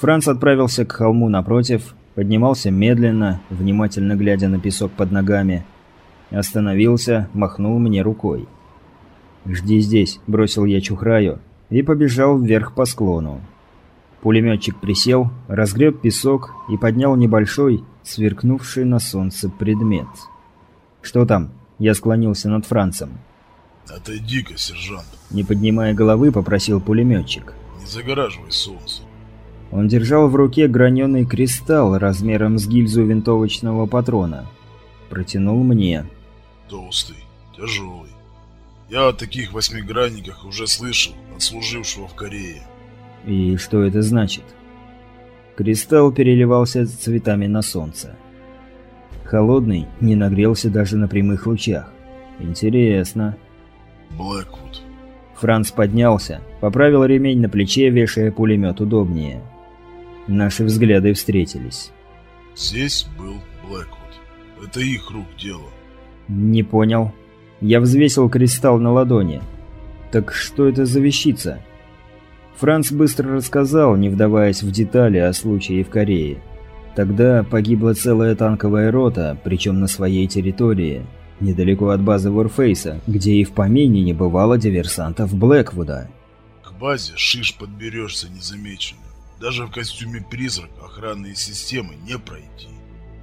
Франц отправился к холму напротив, поднимался медленно, внимательно глядя на песок под ногами. Остановился, махнул мне рукой. «Жди здесь», – бросил я чухраю и побежал вверх по склону. Пулеметчик присел, разгреб песок и поднял небольшой, сверкнувший на солнце предмет. «Что там?» – я склонился над Францем. «Отойди-ка, сержант!» Не поднимая головы, попросил пулеметчик. «Не загораживай солнце!» Он держал в руке граненый кристалл размером с гильзу винтовочного патрона. Протянул мне. «Толстый, тяжелый. Я о таких восьмигранниках уже слышал от служившего в Корее». «И что это значит?» Кристалл переливался цветами на солнце. Холодный, не нагрелся даже на прямых лучах. Интересно. Блэквуд. Франц поднялся, поправил ремень на плече, вешая пулемет удобнее. Наши взгляды встретились. Здесь был Блэквуд. Это их рук дело. Не понял. Я взвесил кристалл на ладони. Так что это за вещица? Франц быстро рассказал, не вдаваясь в детали о случае в Корее. Тогда погибла целая танковая рота, причем на своей территории – недалеко от базы Ворфейса, где и в помине не бывало диверсантов Блэквуда. К базе шиш подберешься незамеченным. Даже в костюме призрак охранные системы не пройти.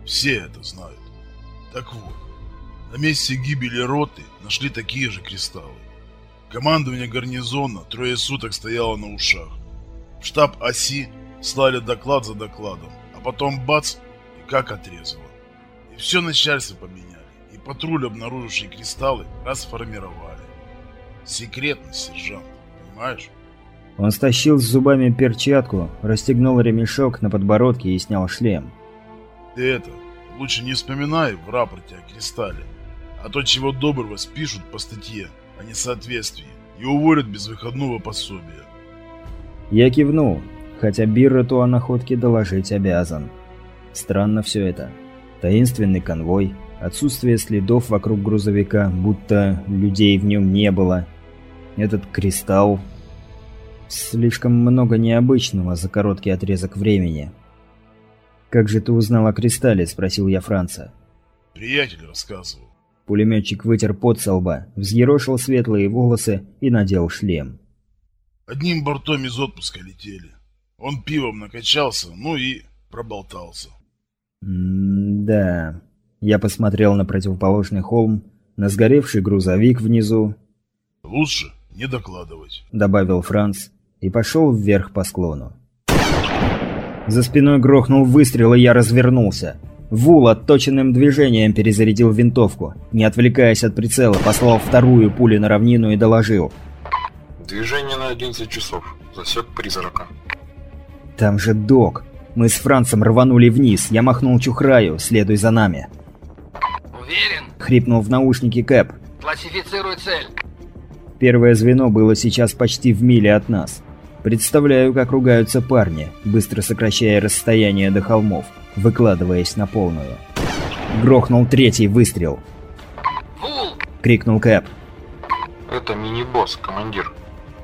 Все это знают. Так вот, на месте гибели роты нашли такие же кристаллы. Командование гарнизона трое суток стояло на ушах. В штаб ОСИ слали доклад за докладом, а потом бац, и как отрезало. И все начальство поменялось патруль, обнаруживший кристаллы, расформировали. Секретность, сержант, понимаешь? Он стащил с зубами перчатку, расстегнул ремешок на подбородке и снял шлем. Ты это, лучше не вспоминай в рапорте о кристалле, а то чего доброго спишут по статье о несоответствии и уволят без выходного пособия. Я кивнул, хотя Биррету о находке доложить обязан. Странно все это. Таинственный конвой, Отсутствие следов вокруг грузовика, будто людей в нем не было. Этот кристалл... Слишком много необычного за короткий отрезок времени. «Как же ты узнал о кристалле?» – спросил я Франца. «Приятель рассказывал». Пулеметчик вытер пот со лба, взъерошил светлые волосы и надел шлем. «Одним бортом из отпуска летели. Он пивом накачался, ну и проболтался». «М-да...» Я посмотрел на противоположный холм, на сгоревший грузовик внизу. «Лучше не докладывать», — добавил Франц и пошел вверх по склону. За спиной грохнул выстрел, и я развернулся. Вул отточенным движением перезарядил винтовку. Не отвлекаясь от прицела, послал вторую пулю на равнину и доложил. «Движение на 11 часов. Засек призрака». «Там же док. Мы с Францем рванули вниз. Я махнул чухраю. Следуй за нами». Уверен? Хрипнул в наушнике Кэп. Классифицируй цель. Первое звено было сейчас почти в миле от нас. Представляю, как ругаются парни, быстро сокращая расстояние до холмов, выкладываясь на полную. Грохнул третий выстрел. «Вул!» — крикнул Кэп. «Это мини-босс, командир.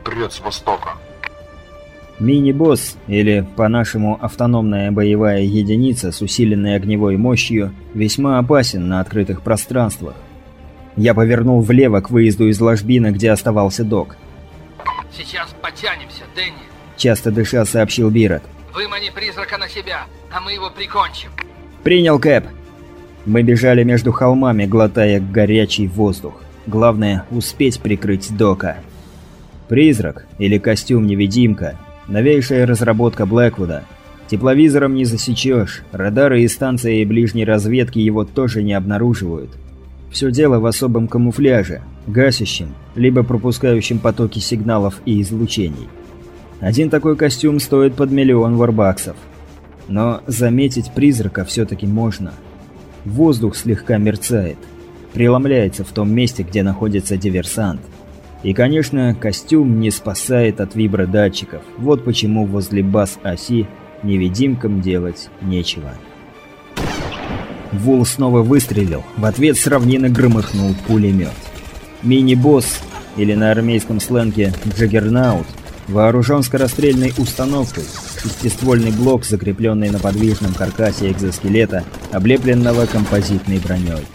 Придет с востока». Мини-босс, или по-нашему автономная боевая единица с усиленной огневой мощью, весьма опасен на открытых пространствах. Я повернул влево к выезду из ложбины, где оставался док. «Сейчас потянемся, Дэнни!» Часто дыша сообщил Бирот. «Вымани призрака на себя, а мы его прикончим!» «Принял, Кэп!» Мы бежали между холмами, глотая горячий воздух. Главное – успеть прикрыть дока. Призрак, или костюм-невидимка, Новейшая разработка Блэквуда. Тепловизором не засечешь, радары и станции ближней разведки его тоже не обнаруживают. Все дело в особом камуфляже, гасящем, либо пропускающем потоки сигналов и излучений. Один такой костюм стоит под миллион варбаксов. Но заметить призрака все-таки можно. Воздух слегка мерцает, преломляется в том месте, где находится диверсант. И, конечно, костюм не спасает от вибродатчиков. Вот почему возле баз оси невидимкам делать нечего. Вул снова выстрелил. В ответ с равнины громыхнул пулемет. Мини-босс, или на армейском сленге «Джаггернаут», вооружен скорострельной установкой, шестиствольный блок, закрепленный на подвижном каркасе экзоскелета, облепленного композитной броней.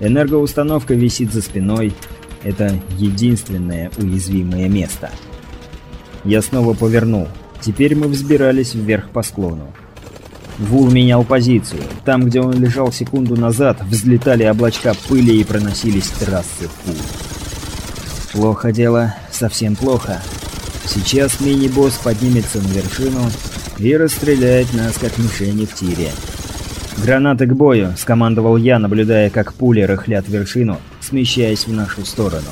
Энергоустановка висит за спиной. Это единственное уязвимое место. Я снова повернул. Теперь мы взбирались вверх по склону. Вул менял позицию. Там, где он лежал секунду назад, взлетали облачка пыли и проносились трассы пуль. Плохо дело, совсем плохо. Сейчас мини-босс поднимется на вершину и расстреляет нас как мишени в тире. «Гранаты к бою!» – скомандовал я, наблюдая, как пули рыхлят вершину, смещаясь в нашу сторону.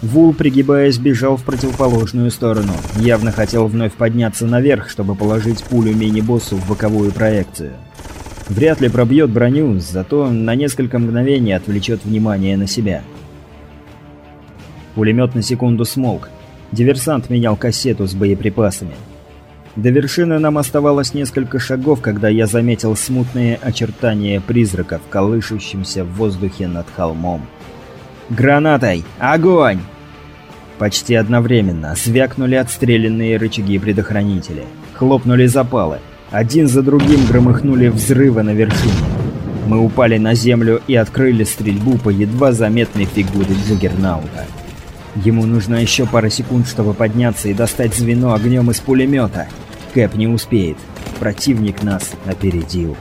Вул, пригибаясь, бежал в противоположную сторону. Явно хотел вновь подняться наверх, чтобы положить пулю мини-боссу в боковую проекцию. Вряд ли пробьет броню, зато на несколько мгновений отвлечет внимание на себя. Пулемет на секунду смолк. Диверсант менял кассету с боеприпасами. До вершины нам оставалось несколько шагов, когда я заметил смутные очертания призраков, колышущимся в воздухе над холмом. «Гранатой! Огонь!» Почти одновременно звякнули отстрелянные рычаги предохранителя. Хлопнули запалы. Один за другим громыхнули взрывы на вершине. Мы упали на землю и открыли стрельбу по едва заметной фигуре Джиггернаута. Ему нужна еще пара секунд, чтобы подняться и достать звено огнем из пулемета. Кэп не успеет. Противник нас опередил.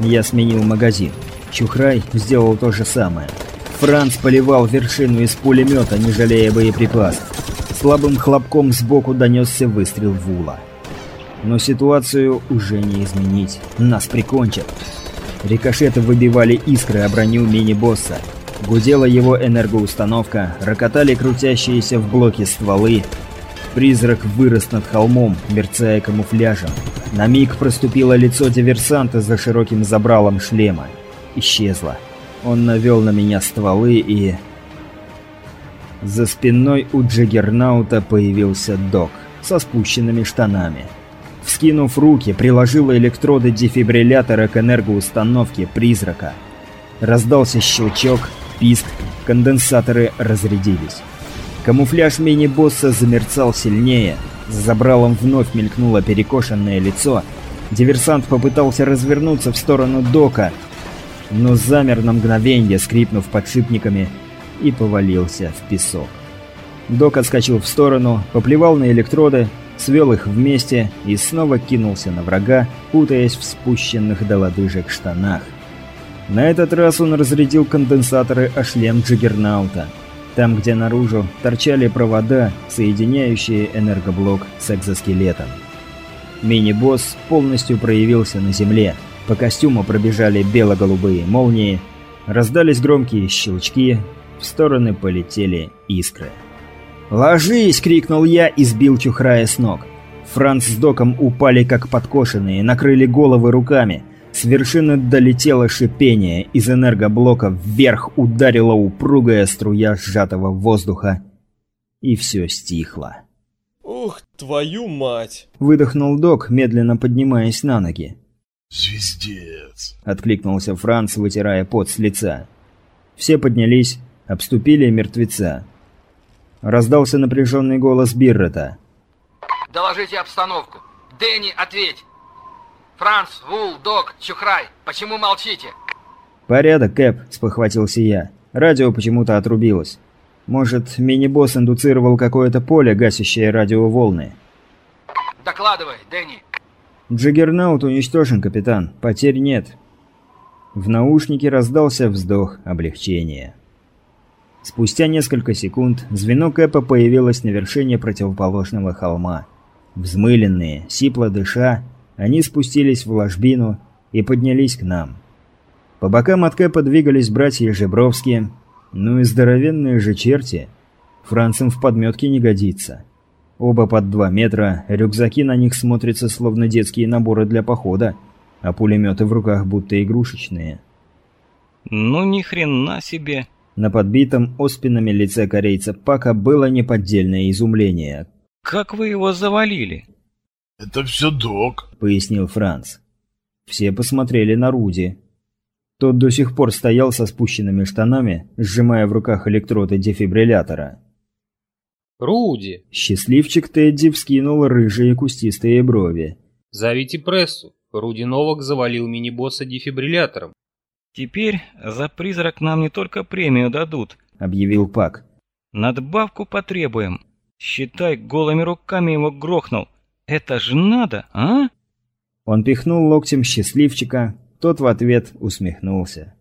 Я сменил магазин. Чухрай сделал то же самое. Франц поливал вершину из пулемета, не жалея боеприпасов. Слабым хлопком сбоку донесся выстрел Вула. Но ситуацию уже не изменить. Нас прикончат. Рикошеты выбивали искры о броню мини-босса. Гудела его энергоустановка, рокотали крутящиеся в блоке стволы. Призрак вырос над холмом, мерцая камуфляжем. На миг проступило лицо диверсанта за широким забралом шлема. Исчезло. Он навел на меня стволы и... За спиной у Джаггернаута появился док со спущенными штанами. Вскинув руки, приложил электроды дефибриллятора к энергоустановке призрака. Раздался щелчок, писк, конденсаторы разрядились. Камуфляж мини-босса замерцал сильнее, за забралом вновь мелькнуло перекошенное лицо. Диверсант попытался развернуться в сторону дока, но замер на мгновенье, скрипнув подшипниками, и повалился в песок. Док отскочил в сторону, поплевал на электроды, свел их вместе и снова кинулся на врага, путаясь в спущенных до лодыжек штанах. На этот раз он разрядил конденсаторы о шлем Джиггернаута. Там, где наружу торчали провода, соединяющие энергоблок с экзоскелетом. Мини-босс полностью проявился на земле. По костюму пробежали бело-голубые молнии, раздались громкие щелчки, в стороны полетели искры. «Ложись!» — крикнул я и сбил Чухрая с ног. Франц с Доком упали как подкошенные, накрыли головы руками. С вершины долетело шипение, из энергоблока вверх ударила упругая струя сжатого воздуха. И все стихло. «Ух, твою мать!» — выдохнул док, медленно поднимаясь на ноги. «Звездец!» — откликнулся Франц, вытирая пот с лица. Все поднялись, обступили мертвеца. Раздался напряженный голос Биррета. Доложите обстановку. Дэнни, ответь. Франц, Вул, Док, Чухрай, почему молчите? «Порядок, Кэп», — спохватился я. Радио почему-то отрубилось. Может, мини-босс индуцировал какое-то поле, гасящее радиоволны. Докладывай, Дэнни. Джиггернаут уничтожен, капитан. Потерь нет. В наушнике раздался вздох облегчения. Спустя несколько секунд звено Кэпа появилось на вершине противоположного холма. Взмыленные, сипло дыша, они спустились в ложбину и поднялись к нам. По бокам от Кэпа двигались братья Жебровские, ну и здоровенные же черти. Францем в подметке не годится. Оба под два метра, рюкзаки на них смотрятся словно детские наборы для похода, а пулеметы в руках будто игрушечные. Ну ни хрена себе. На подбитом оспинами лице корейца Пака было неподдельное изумление. Как вы его завалили? «Это все док», — пояснил Франц. Все посмотрели на Руди. Тот до сих пор стоял со спущенными штанами, сжимая в руках электроды дефибриллятора. Руди, Счастливчик Тедди вскинул рыжие кустистые брови. зовите прессу. Руди Новак завалил мини-босса дефибриллятором. Теперь за призрак нам не только премию дадут, объявил Пак. надбавку потребуем. Считай, голыми руками его грохнул. Это ж надо, а? Он пихнул локтем счастливчика, тот в ответ усмехнулся.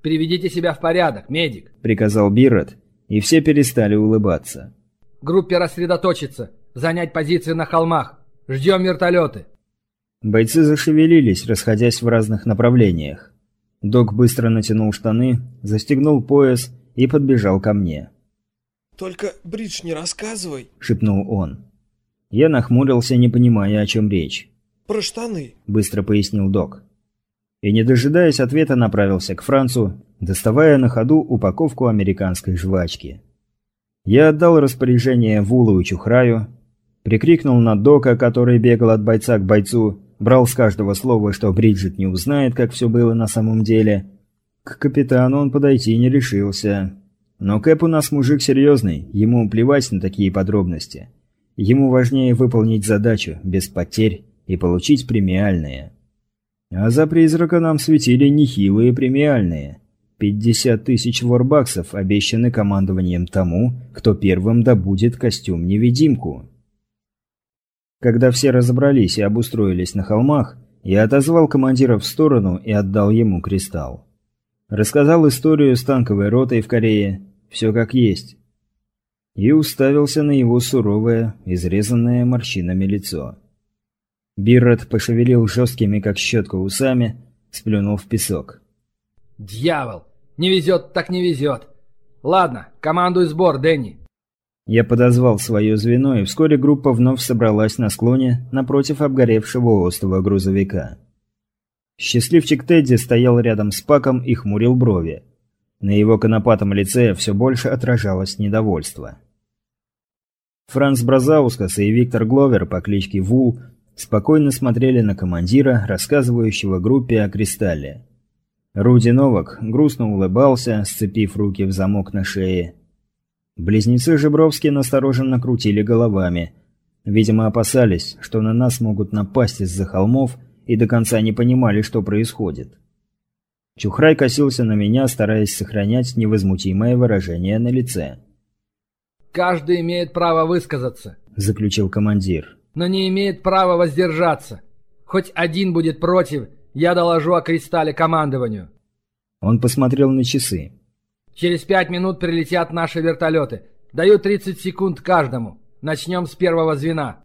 Приведите себя в порядок, медик. Приказал Биррет, и все перестали улыбаться. Группе рассредоточиться, занять позиции на холмах. Ждем вертолеты. Бойцы зашевелились, расходясь в разных направлениях. Док быстро натянул штаны, застегнул пояс и подбежал ко мне. Только Бридж не рассказывай. — шепнул он. Я нахмурился, не понимая, о чем речь. Про штаны. — быстро пояснил док. И, не дожидаясь ответа, направился к Францу, доставая на ходу упаковку американской жвачки. Я отдал распоряжение Вулу и Чухраю, прикрикнул на Дока, который бегал от бойца к бойцу, брал с каждого слова, что Бриджит не узнает, как все было на самом деле. К капитану он подойти не решился. Но Кэп у нас мужик серьезный, ему плевать на такие подробности. Ему важнее выполнить задачу без потерь и получить премиальные. А за призрака нам светили нехилые премиальные. 50 тысяч ворбаксов обещаны командованием тому, кто первым добудет костюм-невидимку. Когда все разобрались и обустроились на холмах, я отозвал командира в сторону и отдал ему кристалл. Рассказал историю с танковой ротой в Корее, все как есть. И уставился на его суровое, изрезанное морщинами лицо. Биррет пошевелил жесткими, как щетка, усами, сплюнул в песок. Дьявол! Не везет, так не везет. Ладно, командуй сбор, Дэнни. Я подозвал свое звено, и вскоре группа вновь собралась на склоне напротив обгоревшего острова грузовика. Счастливчик Тедди стоял рядом с Паком и хмурил брови. На его конопатом лице все больше отражалось недовольство. Франц Бразаускас и Виктор Гловер по кличке Вул спокойно смотрели на командира, рассказывающего группе о кристалле. Руди Новак грустно улыбался, сцепив руки в замок на шее. Близнецы Жебровские настороженно крутили головами. Видимо, опасались, что на нас могут напасть из-за холмов и до конца не понимали, что происходит. Чухрай косился на меня, стараясь сохранять невозмутимое выражение на лице. Каждый имеет право высказаться, Заключил командир. но не имеет права воздержаться. Хоть один будет против, я доложу о кристалле командованию. Он посмотрел на часы. Через пять минут прилетят наши вертолеты. Даю 30 секунд каждому. Начнем с первого звена.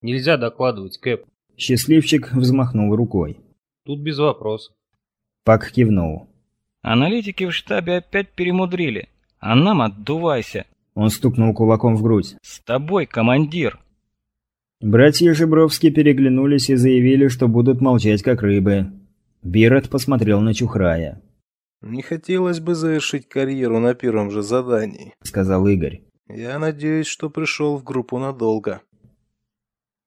Нельзя докладывать, Кэп. Счастливчик взмахнул рукой. Тут без вопросов. Пак кивнул. Аналитики в штабе опять перемудрили. А нам отдувайся. Он стукнул кулаком в грудь. С тобой, командир. Братья Жебровски переглянулись и заявили, что будут молчать как рыбы. Бирет посмотрел на Чухрая. «Не хотелось бы завершить карьеру на первом же задании», — сказал Игорь. «Я надеюсь, что пришел в группу надолго».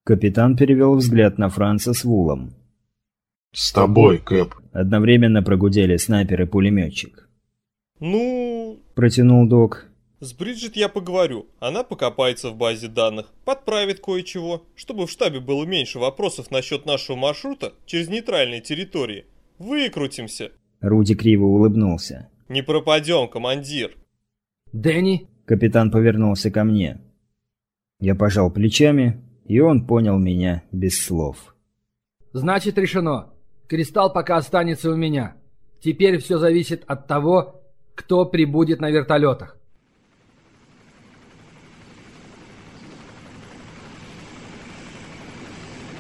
Капитан перевел взгляд на Франца с Вулом. С тобой, Кэп. Одновременно прогудели снайпер и пулеметчик. Ну, Протянул док. С Бриджит я поговорю. Она покопается в базе данных, подправит кое-чего, чтобы в штабе было меньше вопросов насчет нашего маршрута через нейтральные территории. Выкрутимся. Руди криво улыбнулся. Не пропадем, командир. Дэнни, Капитан повернулся ко мне. Я пожал плечами, и он понял меня без слов. значит решено. Кристалл пока останется у меня. Теперь все зависит от того, кто прибудет на вертолетах.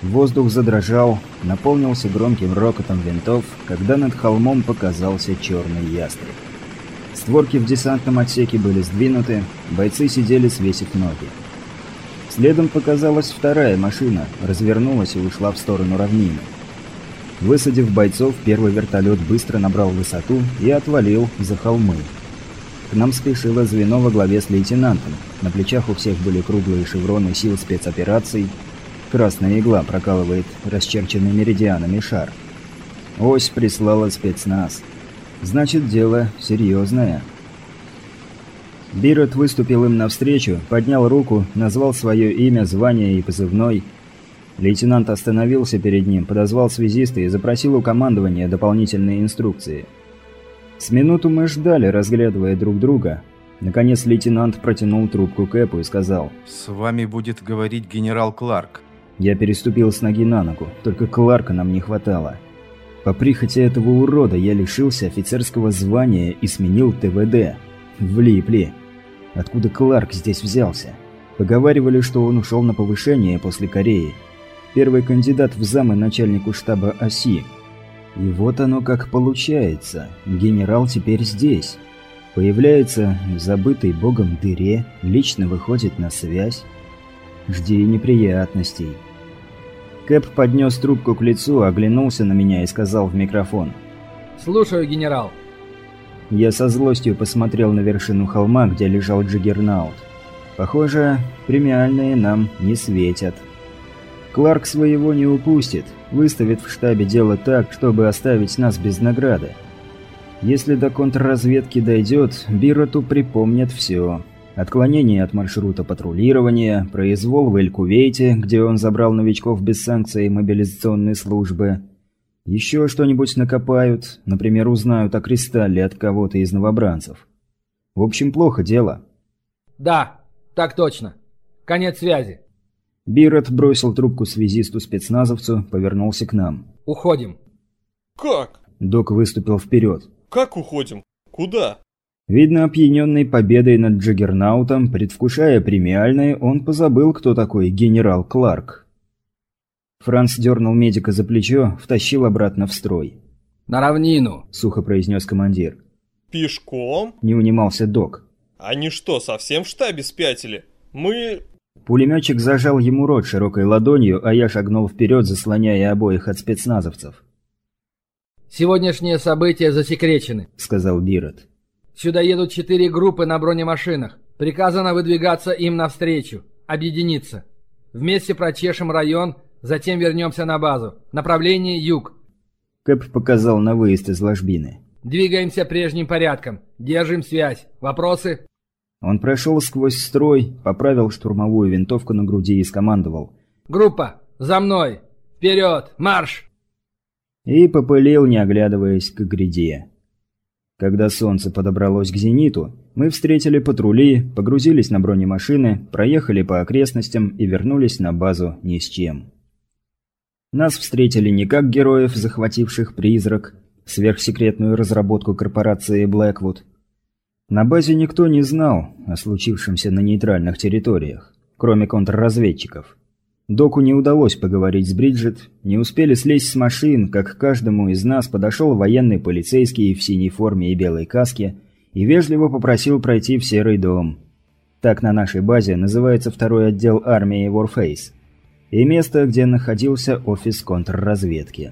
Воздух задрожал, наполнился громким рокотом винтов, когда над холмом показался черный ястреб. Створки в десантном отсеке были сдвинуты, бойцы сидели свесив ноги. Следом показалась вторая машина, развернулась и ушла в сторону равнины. Высадив бойцов, первый вертолет быстро набрал высоту и отвалил за холмы. К нам спешило звено во главе с лейтенантом. На плечах у всех были круглые шевроны сил спецопераций. Красная игла прокалывает расчерченный меридианами шар. Ось прислала спецназ. Значит, дело серьезное. Бирот выступил им навстречу, поднял руку, назвал свое имя, звание и позывной. Лейтенант остановился перед ним, подозвал связиста и запросил у командования дополнительные инструкции. С минуту мы ждали, разглядывая друг друга. Наконец лейтенант протянул трубку Кэпу и сказал «С вами будет говорить генерал Кларк». Я переступил с ноги на ногу, только Кларка нам не хватало. По прихоти этого урода я лишился офицерского звания и сменил ТВД. Влипли. Откуда Кларк здесь взялся? Поговаривали, что он ушел на повышение после Кореи. Первый кандидат в замы начальнику штаба ОСИ. И вот оно как получается. Генерал теперь здесь. Появляется в забытой богом дыре, лично выходит на связь. Жди неприятностей. Кэп поднес трубку к лицу, оглянулся на меня и сказал в микрофон. «Слушаю, генерал». Я со злостью посмотрел на вершину холма, где лежал Джиггернаут. Похоже, премиальные нам не светят. Кларк своего не упустит, выставит в штабе дело так, чтобы оставить нас без награды. Если до контрразведки дойдет, Бироту припомнят все. Отклонение от маршрута патрулирования, произвол в Эль-Кувейте, где он забрал новичков без санкций мобилизационной службы. Еще что-нибудь накопают, например, узнают о кристалле от кого-то из новобранцев. В общем, плохо дело. «Да, так точно. Конец связи». Бирот бросил трубку связисту-спецназовцу, повернулся к нам. «Уходим». «Как?» Док выступил вперед. Как уходим? Куда? Видно, опьяненный победой над Джаггернаутом, предвкушая премиальное, он позабыл, кто такой генерал Кларк. Франц дернул медика за плечо, втащил обратно в строй. «На равнину», — сухо произнес командир. «Пешком?» — не унимался док. «Они что, совсем в штабе спятили? Мы...» Пулеметчик зажал ему рот широкой ладонью, а я шагнул вперед, заслоняя обоих от спецназовцев. «Сегодняшние события засекречены», — сказал Бирот. «Сюда едут четыре группы на бронемашинах. Приказано выдвигаться им навстречу, объединиться. Вместе прочешем район, затем вернемся на базу. Направление юг». Кэп показал на выезд из ложбины. «Двигаемся прежним порядком. Держим связь. Вопросы?» Он прошел сквозь строй, поправил штурмовую винтовку на груди и скомандовал. «Группа, за мной! Вперед! Марш!» и попылил, не оглядываясь к гряде. Когда солнце подобралось к зениту, мы встретили патрули, погрузились на бронемашины, проехали по окрестностям и вернулись на базу ни с чем. Нас встретили не как героев, захвативших призрак, сверхсекретную разработку корпорации Блэквуд. На базе никто не знал о случившемся на нейтральных территориях, кроме контрразведчиков. Доку не удалось поговорить с Бриджит, не успели слезть с машин, как к каждому из нас подошел военный полицейский в синей форме и белой каске и вежливо попросил пройти в Серый дом. Так на нашей базе называется второй отдел армии Warface. И место, где находился офис контрразведки.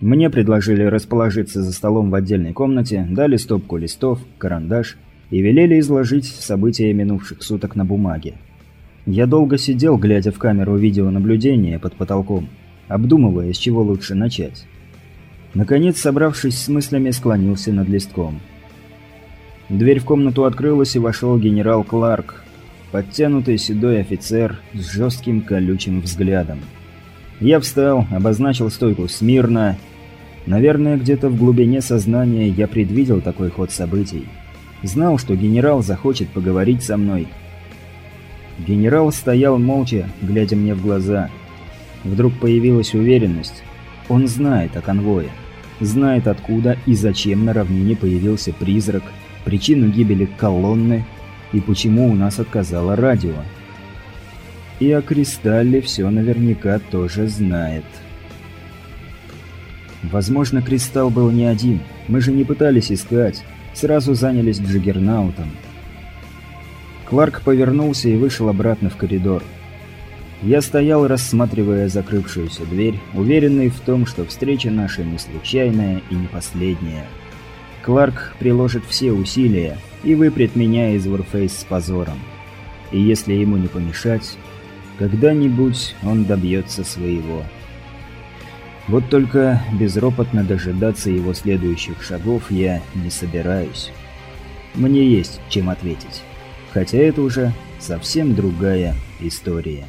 Мне предложили расположиться за столом в отдельной комнате, дали стопку листов, карандаш и велели изложить события минувших суток на бумаге. Я долго сидел, глядя в камеру видеонаблюдения под потолком, обдумывая, с чего лучше начать. Наконец, собравшись с мыслями, склонился над листком. Дверь в комнату открылась, и вошел генерал Кларк, подтянутый седой офицер с жестким колючим взглядом. Я встал, обозначил стойку смирно. Наверное, где-то в глубине сознания я предвидел такой ход событий. Знал, что генерал захочет поговорить со мной, Генерал стоял молча, глядя мне в глаза. Вдруг появилась уверенность. Он знает о конвое. Знает, откуда и зачем на равнине появился призрак, причину гибели колонны и почему у нас отказало радио. И о Кристалле все наверняка тоже знает. Возможно, Кристалл был не один. Мы же не пытались искать. Сразу занялись Джиггернаутом. Кларк повернулся и вышел обратно в коридор. Я стоял, рассматривая закрывшуюся дверь, уверенный в том, что встреча наша не случайная и не последняя. Кларк приложит все усилия и выпрет меня из Warface с позором. И если ему не помешать, когда-нибудь он добьется своего. Вот только безропотно дожидаться его следующих шагов я не собираюсь. мне есть чем ответить. Хотя это уже совсем другая история.